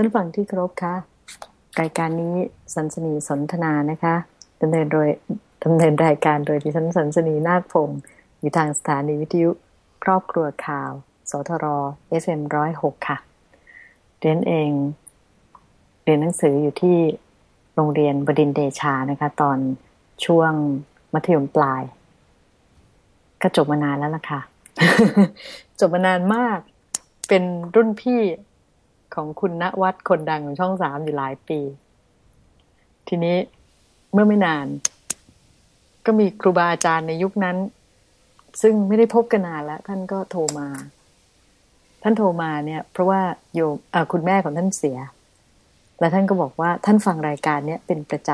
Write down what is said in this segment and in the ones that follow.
ท่านฟังที่เคารพคะรายการนี้สันสนีสนทนานะคะดำเนินโดยดำเนินรายการโดยดิฉันสันสนีนาคพงศ์อยู่ทางสถานีวิทยุ ครอบครัวข่าว สทร FM ร้อยหกค่ะ เรียนเองเรียนหนังสืออยู่ที่โรงเรียนบดินเดชานะคะ ตอนช่วงมัธยมปลาย ก็จบมานานแล้วล่ะค่ะ จบมานานมาก เป็นรุ่นพี่ ของคุณณวัดคนดังของช่องสามอยู่หลายปี ทีนี้เมื่อไม่นาน ก็มีครูบาอาจารย์ในยุคนั้น ซึ่งไม่ได้พบกันนานแล้ว ท่านก็โทรมา ท่านโทรมาเนี่ย เพราะว่าโยมคุณแม่ของท่านเสีย และท่านก็บอกว่าท่านฟังรายการเนี้ยเป็นประจ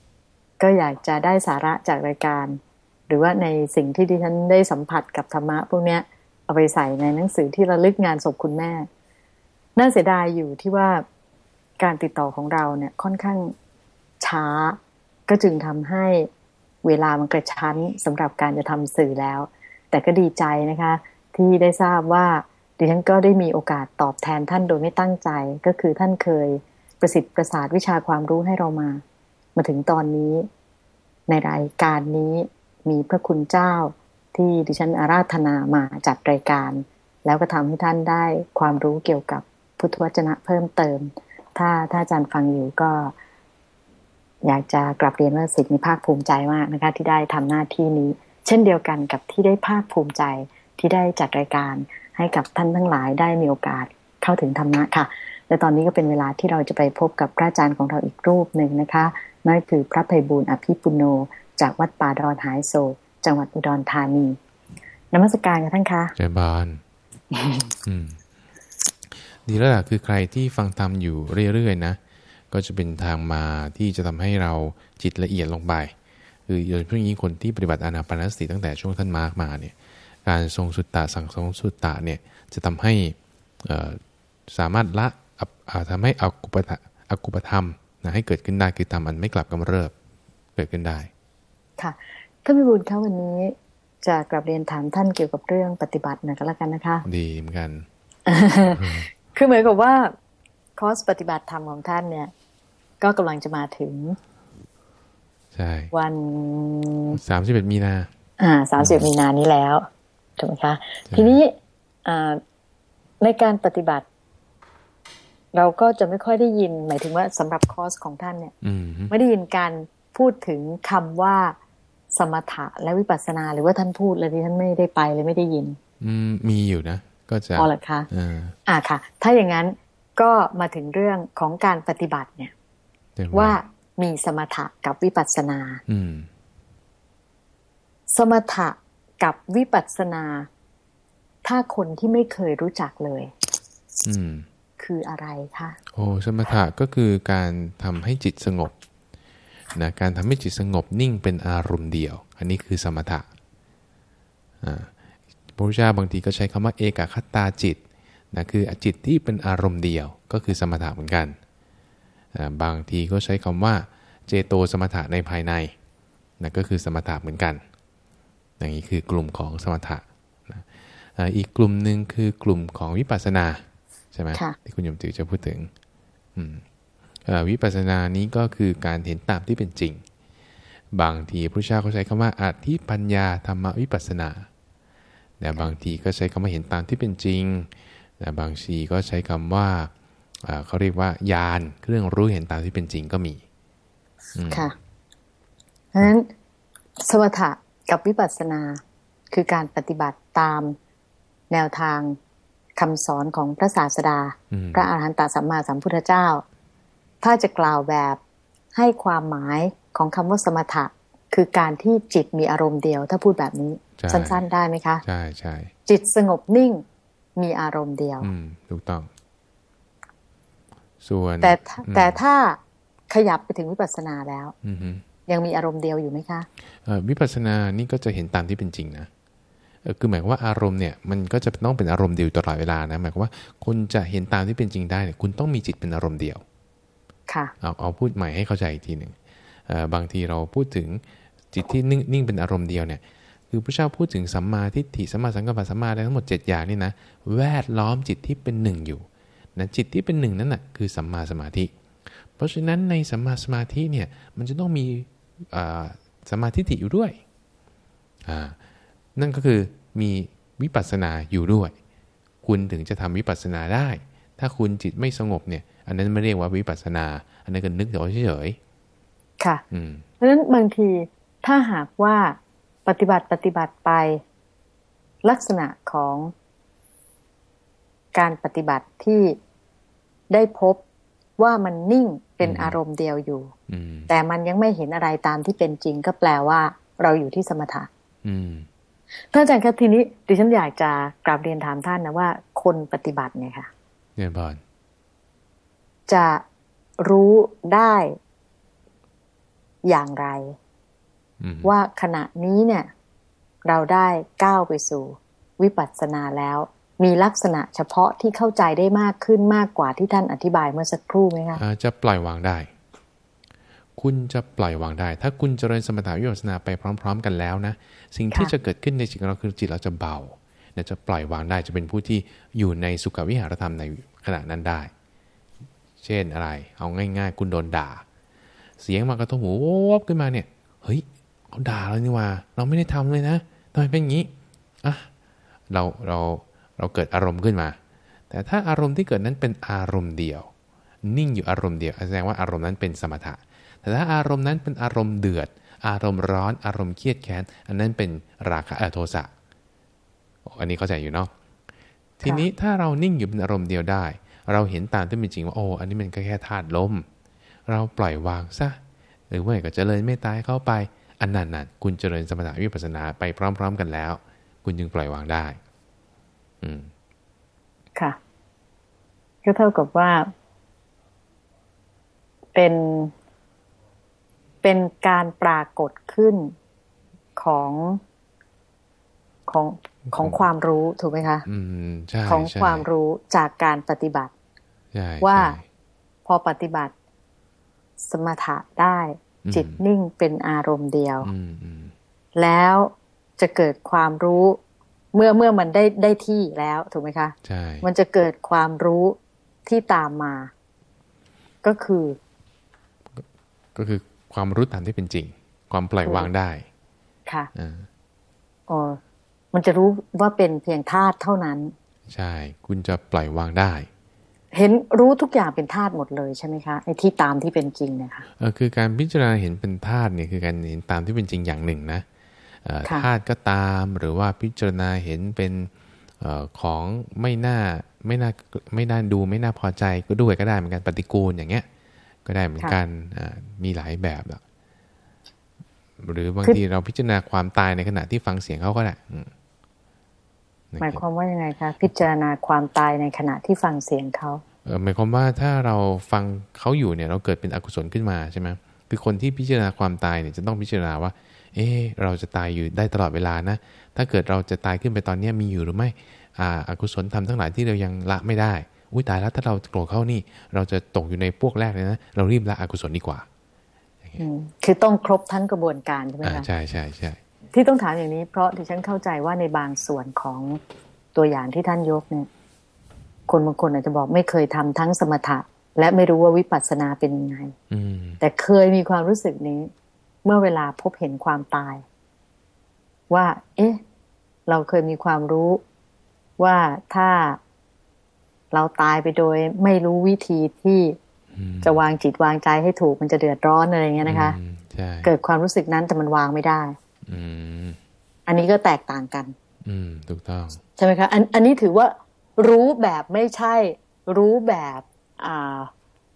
ำก็อยากจะได้สาระจากรายการ หรือว่าในสิ่งที่ดิฉันได้สัมผัสกับธรรมะพวกเนี้ยเอาไปใส่ในหนังสือที่ระลึกงานศพคุณแม่ น่าเสียดายอยู่ที่ว่าการติดต่อของเราเนี่ยค่อนข้างช้า ก็จึงทำให้เวลามันกระชั้นสำหรับการจะทำสื่อแล้ว แต่ก็ดีใจนะคะ ที่ได้ทราบว่าดิฉันก็ได้มีโอกาสตอบแทนท่านโดยไม่ตั้งใจ ก็คือท่านเคยประสิทธิ์ประสาทวิชาความรู้ให้เรามา มาถึงตอนนี้ ในรายการนี้มีพระคุณเจ้าที่ดิฉันอาราธนามาจัดรายการ แล้วก็ทำให้ท่านได้ความรู้เกี่ยวกับ พุทธวจนะเพิ่มเติม ถ้าถ้าอาจารย์ฟังอยู่ก็ อยากจะกลับเรียนว่าสิทธิ์มีภาคภูมิใจมากนะคะ ที่ได้ทำหน้าที่นี้ เช่นเดียวกันกับที่ได้ภาคภูมิใจที่ได้จัดรายการให้กับท่านทั้งหลายได้มีโอกาสเข้าถึงธรรมะค่ะและตอนนี้ก็เป็นเวลาที่เราจะไปพบกับพระอาจารย์ของเราอีกรูปหนึ่งนะคะนั่นคือพระภัยบูลอภิปุโน จากวัดป่าดอนหายโศกจังหวัดอุดรธานีนมัสการค่ะท่านคะเจบาน ดีแล้วล่ะคือใครที่ฟังธรรมอยู่เรื่อยๆนะก็จะเป็นทางมาที่จะทำให้เราจิตละเอียดลงไปคือโดยเฉพาะยิ่งคนที่ปฏิบัติอนาปานสติตั้งแต่ช่วงท่านมาร์กมาเนี่ยการทรงสุตตะสั่งทรงสุตตะเนี่ยจะทำให้สามารถละทำให้อากุปะอากุปธรรมนะให้เกิดขึ้นได้คือทำอันไม่กลับกำเริบเกิดขึ้นได้ ค่ะท่านพิบูลคะวันนี้จะกลับเรียนถามท่านเกี่ยวกับเรื่องปฏิบัติหน่อยก็แล้วกันนะคะ ดีเหมือนกัน คือเหมือนกับว่าคอร์สปฏิบัติธรรมของท่านเนี่ย ก็กำลังจะมาถึง ใช่ วันสามสิบเอ็ดมีนา อ่าสามสิบมีนานี้แล้วถูกไหมคะ ทีนี้อ่าในการปฏิบัติ เราก็จะไม่ค่อยได้ยิน หมายถึงว่าสำหรับคอร์สของท่านเนี่ยไม่ได้ยินการพูดถึงคำว่าสมถะและวิปัสสนา หรือว่าท่านพูดเลยที่ท่านไม่ได้ไปเลยไม่ได้ยิน อืมมีอยู่นะ ก็จะอ๋อเหรอคะอ่าค่ะ ถ้าอย่างนั้นก็มาถึงเรื่องของการปฏิบัติเนี่ย ว่ามีสมถะกับวิปัสสนาอืมสมถะกับวิปัสสนา ถ้าคนที่ไม่เคยรู้จักเลย อืม คืออะไรคะโอ้สมถะก็คือการทำให้จิตสงบนะการทำให้จิตสงบนิ่งเป็นอารมณ์เดียว อันนี้คือสมถะ พระพุทธเจ้าบางทีก็ใช้คำว่าเอกคตาจิตนะคือจิตที่เป็นอารมณ์เดียวก็คือสมถะเหมือนกัน บางทีก็ใช้คำว่าเจโตสมถะในภายในนะก็คือสมถะเหมือนกัน อย่างนี้คือกลุ่มของสมถะนะอีกกลุ่มหนึ่งคือกลุ่มของวิปัสสนาใช่ไหมที่คุณยมติวจะพูดถึงอืมวิปัสสนานี้ก็คือการเห็นตามที่เป็นจริง บางทีพระเจ้าเขาใช้คำว่าอธิปัญญาธรรมวิปัสสนา แต่บางทีก็ใช้คำว่าเห็นตามที่เป็นจริงแต่บางทีก็ใช้คำว่าเขาเรียกว่าญาณเครื่องรู้เห็นตามที่เป็นจริงก็มีค่ะเพราะฉะนั้นสมถะกับวิปัสสนาคือการปฏิบัติตามแนวทางคำสอนของพระศาสดา พระอาหารหันตสัมมาสัมพุทธเจ้า ถ้าจะกล่าวแบบให้ความหมายของคำว่าสมถะคือการที่จิตมีอารมณ์เดียว ถ้าพูดแบบนี้ สั้นๆได้ไหมคะ ใช่ใช่จิตสงบนิ่งมีอารมณ์เดียว อืมถูกต้อง ส่วน แต่แต่ถ้าขยับไปถึงวิปัสสนาแล้วอืยังมีอารมณ์เดียวอยู่ไหมคะวิปัสสนานี่ก็จะเห็นตามที่เป็นจริงนะคือหมายว่าอารมณ์เนี่ยมันก็จะต้องเป็นอารมณ์เดียวตลอดเวลานะหมายความว่าคุณจะเห็นตามที่เป็นจริงได้เนี่ยคุณต้องมีจิตเป็นอารมณ์เดียวเอาเอาพูดใหม่ให้เข้าใจอีกทีหนึ่งบางทีเราพูดถึงจิตที่นิ่งนิ่งเป็นอารมณ์เดียวเนี่ย คือพระเจ้าพูดถึงสัมมาทิฏฐิสัมมาสังกัปปะสัมมาอะไรทั้งหมด 7 อย่างนี่นะแวดล้อมจิตที่เป็นหนึ่งอยู่นะจิตที่เป็นหนึ่งนั่นนะคือสัมมาสมาธิ เพราะฉะนั้นในสัมมาสมาธิเนี่ยมันจะต้องมีสมาธิิอยู่ด้วยนั่นก็คือมีวิปัสสนาอยู่ด้วย คุณถึงจะทำวิปัสสนาได้ ถ้าคุณจิตไม่สงบเนี่ย อันนั้นไม่เรียกว่าวิปัสสนา อันนั้นก็นึกแต่เฉยๆค่ะเพราะฉะนั้นบางทีถ้าหากว่า ปฏิบัติปฏิบัติไป ลักษณะของการปฏิบัติที่ได้พบว่ามันนิ่งเป็นอารมณ์เดียวอยู่ แต่มันยังไม่เห็นอะไรตามที่เป็นจริงก็แปลว่า เราอยู่ที่สมถะท่านอาจารย์ครับทีนี้ดิฉันอยากจะกราบเรียนถามท่านนะว่า คนปฏิบัติเนี่ยค่ะเรียนบอลจะรู้ได้อย่างไร ว่าขณะนี้เนี่ย เราได้ก้าวไปสู่ วิปัสสนาแล้ว มีลักษณะเฉพาะที่เข้าใจได้มากขึ้นมากกว่าที่ท่านอธิบายเมื่อสักครู่ไหมคะจะปล่อยวางได้ คุณจะปล่อยวางได้ ถ้าคุณเจริญสมถะวิปัสสนาไปพร้อม ๆ กันแล้วนะ สิ่งที่จะเกิดขึ้นในจิตของเราคือจิตเราจะเบาเนี่ยจะปล่อยวางได้จะเป็นผู้ที่อยู่ในสุขวิหารธรรมในขณะนั้นได้ เช่นอะไร เอาง่าย ๆ คุณโดนด่า เสียงมากระทบหูวบขึ้นมาเนี่ย เฮ้ย เขาด่าเรานี่ว่า เราไม่ได้ทำเลยนะทำไมเป็นอย่างนี้อะเราเราเราเกิดอารมณ์ขึ้นมา แต่ถ้าอารมณ์ที่เกิดนั้นเป็นอารมณ์เดียว นิ่งอยู่อารมณ์เดียวแสดงว่าอารมณ์นั้นเป็นสมถะ แต่ถ้าอารมณ์นั้นเป็นอารมณ์เดือด อารมณ์ร้อนอารมณ์เครียดแค้น อันนั้นเป็นราคะโทสะอันนี้เข้าใจอยู่เนาะทีนี้ถ้าเรานิ่งอยู่เป็นอารมณ์เดียวได้ เราเห็นตามที่เป็นจริงว่าโอ้อันนี้มันก็แค่ธาตุลม เราปล่อยวางซะหรือว่าก็เจริญเมตตาเข้าไป อันนั้นน่ะคุณเจริญสมถะวิปัสสนาไปพร้อม ๆ กันแล้ว คุณจึงปล่อยวางได้ อืม ค่ะ ก็เท่ากับว่า เป็นเป็นการปรากฏขึ้นของของของความรู้ถูกไหมคะอืมใช่ของความรู้จากการปฏิบัติว่าพอปฏิบัติสมถะได้ จิตนิ่งเป็นอารมณ์เดียวแล้วจะเกิดความรู้เมื่อเมื่อมันได้ได้ที่แล้วถูกไหมคะใช่มันจะเกิดความรู้ที่ตามมา ก็คือ ก็คือความรู้ตามที่เป็นจริง ความปล่อยวางได้ ค่ะอ๋อมันจะรู้ว่าเป็นเพียงธาตุเท่านั้น ใช่ คุณจะปล่อยวางได้ เห็นรู้ทุกอย่างเป็นธาตุหมดเลยใช่ไหมคะไอ้ที่ตามที่เป็นจริงนะคะเออคือการพิจารณาเห็นเป็นธาตุเนี่ยคือการเห็นตามที่เป็นจริงอย่างหนึ่งนะธาตุก็ตามหรือว่าพิจารณาเห็นเป็นของไม่น่าไม่น่าไม่น่าดูไม่น่าพอใจก็ด้วยก็ได้เหมือนกันปฏิกูลอย่างเงี้ย ก็ได้เหมือนกันมีหลายแบบหรือบางทีเราพิจารณาความตายในขณะที่ฟังเสียงเขาก็ได้ หมายความว่ายังไงคะพิจารณาความตายในขณะที่ฟังเสียงเขาเออหมายความว่าถ้าเราฟังเขาอยู่เนี่ยเราเกิดเป็นอกุศลขึ้นมาใช่ไหมคือคนที่พิจารณาความตายเนี่ยจะต้องพิจารณาว่า เออเราจะตายอยู่ได้ตลอดเวลานะ ถ้าเกิดเราจะตายขึ้นไปตอนนี้มีอยู่หรือไม่อ่าอกุศลทำทั้งหลายที่เรายังละไม่ได้อุ้ยตายแล้วถ้าเราโกรธเข้านี่ เราจะตกอยู่ในพวกแรกเลยนะเรารีบละอกุศลดีกว่าคือต้องครบทั้งกระบวนการใช่ไหมคะใช่ใช่ใช่ ที่ต้องถามอย่างนี้ เพราะที่ฉันเข้าใจว่าในบางส่วนของตัวอย่างที่ท่านยกเนี่ย คนบางคนอาจจะบอกไม่เคยทำทั้งสมถะ และไม่รู้ว่าวิปัสสนาเป็นยังไงแต่เคยมีความรู้สึกนี้ เมื่อเวลาพบเห็นความตาย ว่า เอ๊ะ เราเคยมีความรู้ว่าถ้าเราตายไปโดย ไม่รู้วิธีที่จะวางจิตวางใจให้ถูกมันจะเดือดร้อนอะไรเงี้ยนะคะ เกิดความรู้สึกนั้นแต่มันวางไม่ได้ อันนี้ก็แตกต่างกัน อืมถูกต้องใช่ไหมคะอันอันนี้ถือว่ารู้แบบไม่ใช่ รู้แบบอ่า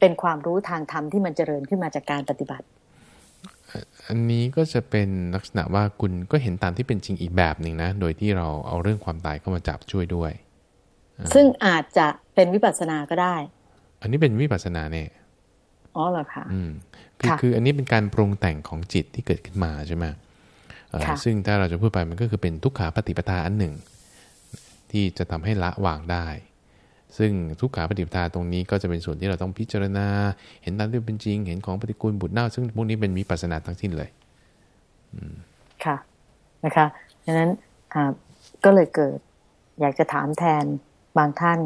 เป็นความรู้ทางธรรมที่มันเจริญขึ้นมาจากการปฏิบัติ อันนี้ก็จะเป็นลักษณะว่าคุณก็เห็นตามที่เป็นจริงอีกแบบหนึ่งนะ โดยที่เราเอาเรื่องความตายเข้ามาจับช่วยด้วย ซึ่งอาจจะเป็นวิปัสสนาก็ได้ อันนี้เป็นวิปัสสนาเนี่ยอ๋อเหรอคะอืมคือคืออันนี้เป็นการปรุงแต่งของจิตที่เกิดขึ้นมาใช่ไหม ซึ่งถ้าเราจะพูดไปมันก็คือเป็นทุกขาปฏิปทาอันหนึ่ง ที่จะทำให้ละวางได้ ซึ่งทุกขาปฏิปทาตรงนี้ก็จะเป็นส่วนที่เราต้องพิจารณา เห็นตามที่เป็นจริง เห็นของปฏิกูลบุตรเน่าซึ่งพวกนี้เป็นมีปัสนาทั้งสิ้นเลยค่ะนะคะดังนั้นก็เลยเกิด อยากจะถามแทนบางท่าน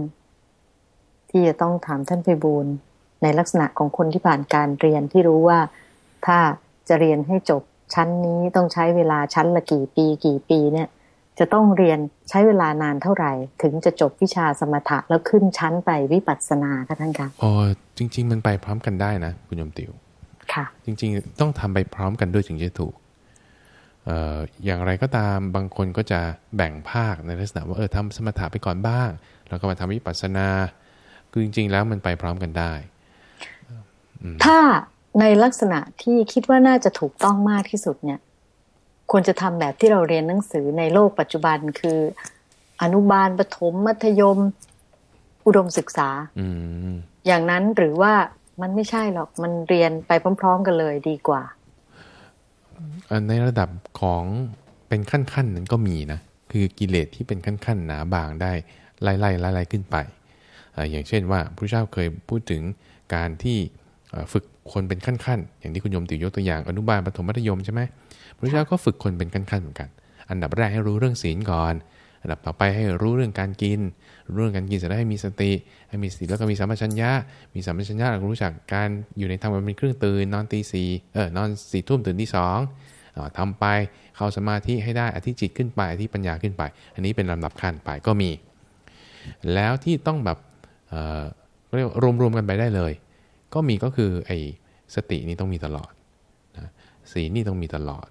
ที่จะต้องถามท่านไปบูลในลักษณะของคนที่ผ่านการเรียนที่รู้ว่าถ้าจะเรียนให้จบ ชั้นนี้ต้องใช้เวลาชั้นละกี่ปีกี่ปีเนี่ยจะต้องเรียนใช้เวลานานเท่าไหร่ ถึงจะจบวิชาสมถะแล้วขึ้นชั้นไปวิปัสสนาค่ะท่านคะอ๋อจริง ๆ มันไปพร้อมกันได้นะคุณยมติวค่ะ จริง ๆ ต้องทำไปพร้อมกันด้วยถึงจะถูกเอ่ออย่างไรก็ตามบางคนก็จะแบ่งภาคในลักษณะว่าเออทำสมถะไปก่อนบ้าง แล้วก็มาทำวิปัสสนาคือจริง ๆ แล้วมันไปพร้อมกันได้ ถ้า ในลักษณะที่คิดว่าน่าจะถูกต้องมากที่สุดเนี่ย ควรจะทำแบบที่เราเรียนหนังสือในโลกปัจจุบันคือ อนุบาลประถมมัธยม อุดมศึกษาอย่างนั้นหรือว่ามันไม่ใช่หรอกมันเรียนไปพร้อม ๆ กันเลยดีกว่าในระดับของเป็นขั้นๆนั้นก็มีนะ คือกิเลสที่เป็นขั้นๆหนาบางได้ไล่ๆไล่ๆขึ้นไป อย่างเช่นว่าพระเจ้าเคยพูดถึงการที่ฝึก คนเป็นขั้นๆ อย่างที่คุณโยมติวยกตัวอย่างอนุบาลปฐมมัธยมใช่ไหมพระเจ้าก็ฝึกคนเป็นขั้นๆเหมือนกัน อันดับแรกให้รู้เรื่องศีลก่อน อันดับต่อไปให้รู้เรื่องการกินรู้เรื่องการกินเสร็จแล้วให้มีสติให้มีสติแล้วก็มีสัมปชัญญะ มีสัมปชัญญะรู้จักการอยู่ในธรรมเป็นเครื่องตื่นนอนตีสี่เออนอนสี่ทุ่มตื่นที่สองทำไปเข้าสมาธิให้ได้อธิจิตขึ้นไปอธิปัญญาขึ้นไป อันนี้เป็นลำดับขั้นไปก็มี แล้วที่ต้องแบบเรียกรวมๆกันไปได้เลย ก็มีก็คือไอ้สตินี่ต้องมีตลอดนะสีนี่ต้องมีตลอด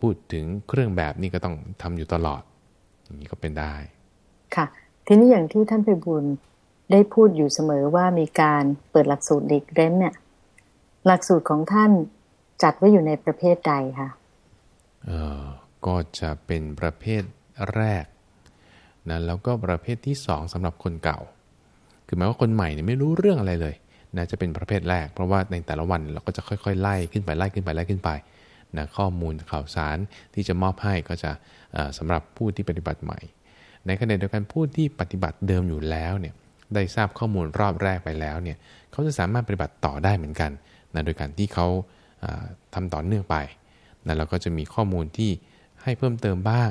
พูดถึงเครื่องแบบนี่ก็ต้องทำอยู่ตลอด อย่างนี้ก็เป็นได้ ค่ะ ทีนี้อย่างที่ท่านไปบุญได้พูดอยู่เสมอว่ามีการเปิดหลักสูตรเด็กเร้นเนี่ย หลักสูตรของท่านจัดไว้อยู่ในประเภทใดคะเออก็จะเป็นประเภทแรกนะแล้วก็ประเภทที่สองสำหรับคนเก่า คือหมายว่าคนใหม่เนี่ยไม่รู้เรื่องอะไรเลย นะจะเป็นประเภทแรก เพราะว่าในแต่ละวันเราก็จะค่อยๆ ไล่ขึ้นไปไล่ขึ้นไปไล่ขึ้นไปนะข้อมูลข่าวสารที่จะมอบให้ก็จะสำหรับผู้ที่ปฏิบัติใหม่ ในขณะเดียวกันผู้ที่ปฏิบัติเดิมอยู่แล้วเนี่ยได้ทราบข้อมูลรอบแรกไปแล้วเนี่ยเขาจะสามารถปฏิบัติต่อได้เหมือนกันนะโดยการที่เขาทำต่อเนื่องไปนะเราก็จะมีข้อมูลที่ให้เพิ่มเติมบ้าง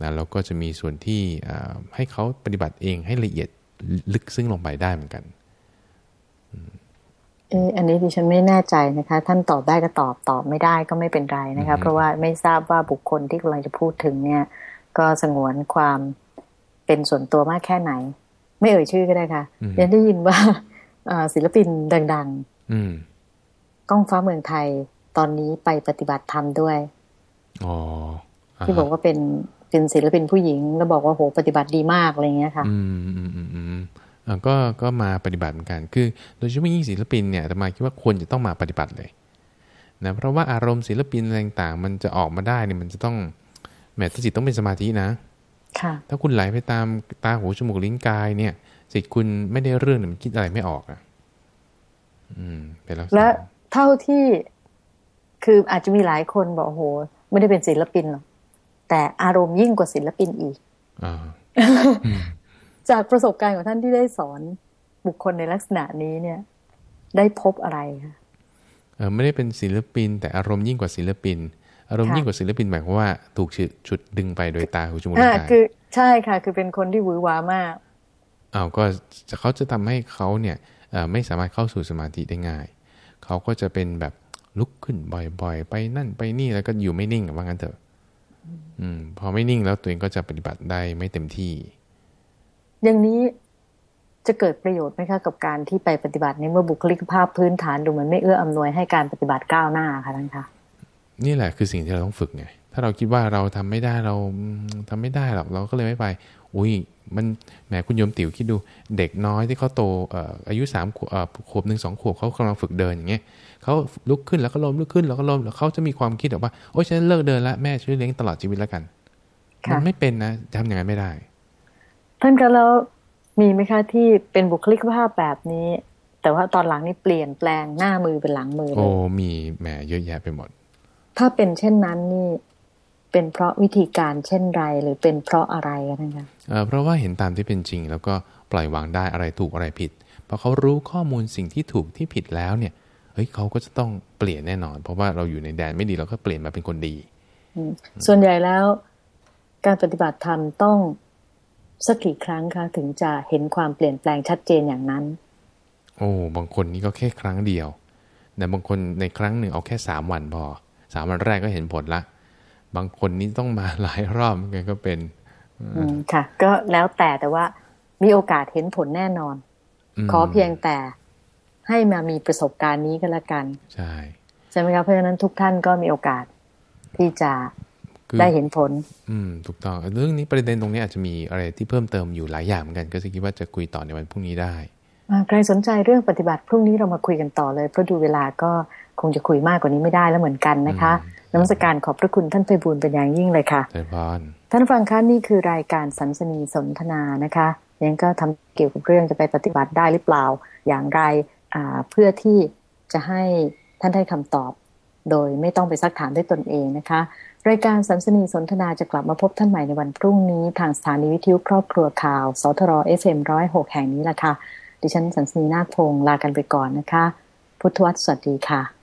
นะเราก็จะมีส่วนที่ให้เขาปฏิบัติเองให้ละเอียดลึกซึ้งลงไปได้เหมือนกัน เอออันนี้ดิฉันไม่แน่ใจนะคะ ท่านตอบได้ก็ตอบตอบไม่ได้ก็ไม่เป็นไรนะคะ เพราะว่าไม่ทราบว่าบุคคลที่กำลังจะพูดถึงเนี่ย ก็สงวนความเป็นส่วนตัวมากแค่ไหน ไม่เอ่ยชื่อก็ได้ค่ะยังได้ยินว่าศิลปินดังๆก้องฟ้าเมืองไทยตอนนี้ไปปฏิบัติธรรมด้วยที่บอกว่าเป็นเป็นศิลปินผู้หญิง แล้วบอกว่าโหปฏิบัติดีมากอะไรเงี้ยค่ะ อืมอืมอืมอืม ก็ก็มาปฏิบัติเหมือนกัน คือ โดยเฉพาะยิ่งศิลปินเนี่ยแต่มาคิดว่าควรจะต้องมาปฏิบัติเลยนะเพราะว่าอารมณ์ศิลปินอะไรต่างๆมันจะออกมาได้เนี่ยมันจะต้องแม้จิตต้องเป็นสมาธินะค่ะถ้าคุณไหลไปตามตาหูจมูกลิ้นกายเนี่ยจิตคุณไม่ได้เรื่องมันคิดอะไรไม่ออกอะ อืมเป็นแล้วและเท่าที่คืออาจจะมีหลายคนบอกโหไม่ได้เป็นศิลปินหรอกแต่อารมณ์ยิ่งกว่าศิลปินอีกอ จากประสบการณ์ของท่านที่ได้สอนบุคคลในลักษณะนี้เนี่ย ได้พบอะไรคะเออไม่ได้เป็นศิลปิน แต่อารมณ์ยิ่งกว่าศิลปิน อารมณ์ยิ่งกว่าศิลปินหมายความว่าถูกฉุดดึงไปโดยตาหูจมูกลิ้นกายคือใช่ค่ะ คือเป็นคนที่หวือหวามากอ้าวก็เขาจะทำให้เขาเนี่ยไม่สามารถเข้าสู่สมาธิได้ง่าย เขาก็จะเป็นแบบลุกขึ้นบ่อยๆ ไปนั่นไปนี่แล้วก็อยู่ไม่นิ่งว่างั้นเถอะ อืม พอไม่นิ่งแล้วตัวเองก็จะปฏิบัติได้ไม่เต็มที่ อย่างนี้จะเกิดประโยชน์ไหมคะกับการที่ไปปฏิบัติในเมื่อบุคลิกภาพพื้นฐานดูเหมือนไม่เอื้ออำนวยให้การปฏิบัติก้าวหน้าค่ะท่านคะนี่แหละคือสิ่งที่เราต้องฝึกไงถ้าเราคิดว่าเราทำไม่ได้เราทำไม่ได้หรอกเราก็เลยไม่ไป อุ้ยมันแหมคุณโยมติ๋วคิดดูเด็กน้อยที่เขาโตอายุสามขวบหนึ่งสองขวบเขากำลังฝึกเดินอย่างเงี้ยเขาลุกขึ้นแล้วก็ล้มลุกขึ้นแล้วก็ล้มแล้วเขาจะมีความคิดแบบว่าโอ้ฉันเลิกเดินล้วแม่ช่วยเลี้ยงตลอดชีวิตแล้วกันมันไม่เป็นนะทำอย่างนั้นไม่ได้ ท่านก็แล้วมีไหมคะที่เป็นบุคลิกภาพแบบนี้ แต่ว่าตอนหลังนี่เปลี่ยนแปลงหน้ามือเป็นหลังมือเลยโอ้มีแหมเยอะแยะไปหมด ถ้าเป็นเช่นนั้นนี่เป็นเพราะวิธีการเช่นไรหรือเป็นเพราะอะไรกันนะคะเเพราะว่าเห็นตามที่เป็นจริง แล้วก็ปล่อยวางได้อะไรถูกอะไรผิดพอเขารู้ข้อมูลสิ่งที่ถูกที่ผิดแล้วเนี่ยเฮ้ยเขาก็จะต้องเปลี่ยนแน่นอน เพราะว่าเราอยู่ในแดนไม่ดีเราก็เปลี่ยนมาเป็นคนดีส่วนใหญ่แล้ว การปฏิบัติธรรมต้อง สักกี่ครั้งคะถึงจะเห็นความเปลี่ยนแปลงชัดเจนอย่างนั้น โอ้บางคนนี่ก็แค่ครั้งเดียวแต่บางคนในครั้งหนึ่งเอาแค่สามวันพอสามวันแรกก็เห็นผลละ บางคนนี่ต้องมาหลายรอบกันก็เป็น อืมค่ะ ก็แล้วแต่แต่ว่ามีโอกาสเห็นผลแน่นอนมขอเพียงแต่ให้มามีประสบการณ์นี้ก็แล้วกัน ใช่ใช่ไหมครับเพราะฉะนั้นทุกท่านก็มีโอกาสที่จะคือ ได้เห็นผล อืม ถูกต้อง เรื่องนี้ประเด็นตรงนี้อาจจะมีอะไรที่เพิ่มเติมอยู่หลายอย่างเหมือนกัน ก็จะคิดว่าจะคุยต่อในวันพรุ่งนี้ได้อ่าใครสนใจเรื่องปฏิบัติพรุ่งนี้เรามาคุยกันต่อเลย เพราะดูเวลาก็คงจะคุยมากกว่านี้ไม่ได้แล้วเหมือนกันนะคะอืมนมัสการขอบพระคุณท่านไพบูลย์เป็นอย่างยิ่งเลยค่ะเจริญพรท่านผู้ฟังคะนี่คือรายการสันสนีสนทนานะคะยังก็ทำเกี่ยวกับเรื่องจะไปปฏิบัติได้หรือเปล่าอย่างไรอ่าเพื่อที่จะให้ท่านได้คำตอบ โดยไม่ต้องไปซักถามด้วยตนเองนะคะ รายการสันสนีสนทนาจะกลับมาพบท่านใหม่ในวันพรุ่งนี้ ทางสถานีวิทยุครอบครัวข่าว สทร FM106 แห่งนี้ละค่ะ ดิฉันสันสนีนาคพงศ์ลากันไปก่อนนะคะ พุทธวัตรสวัสดีค่ะ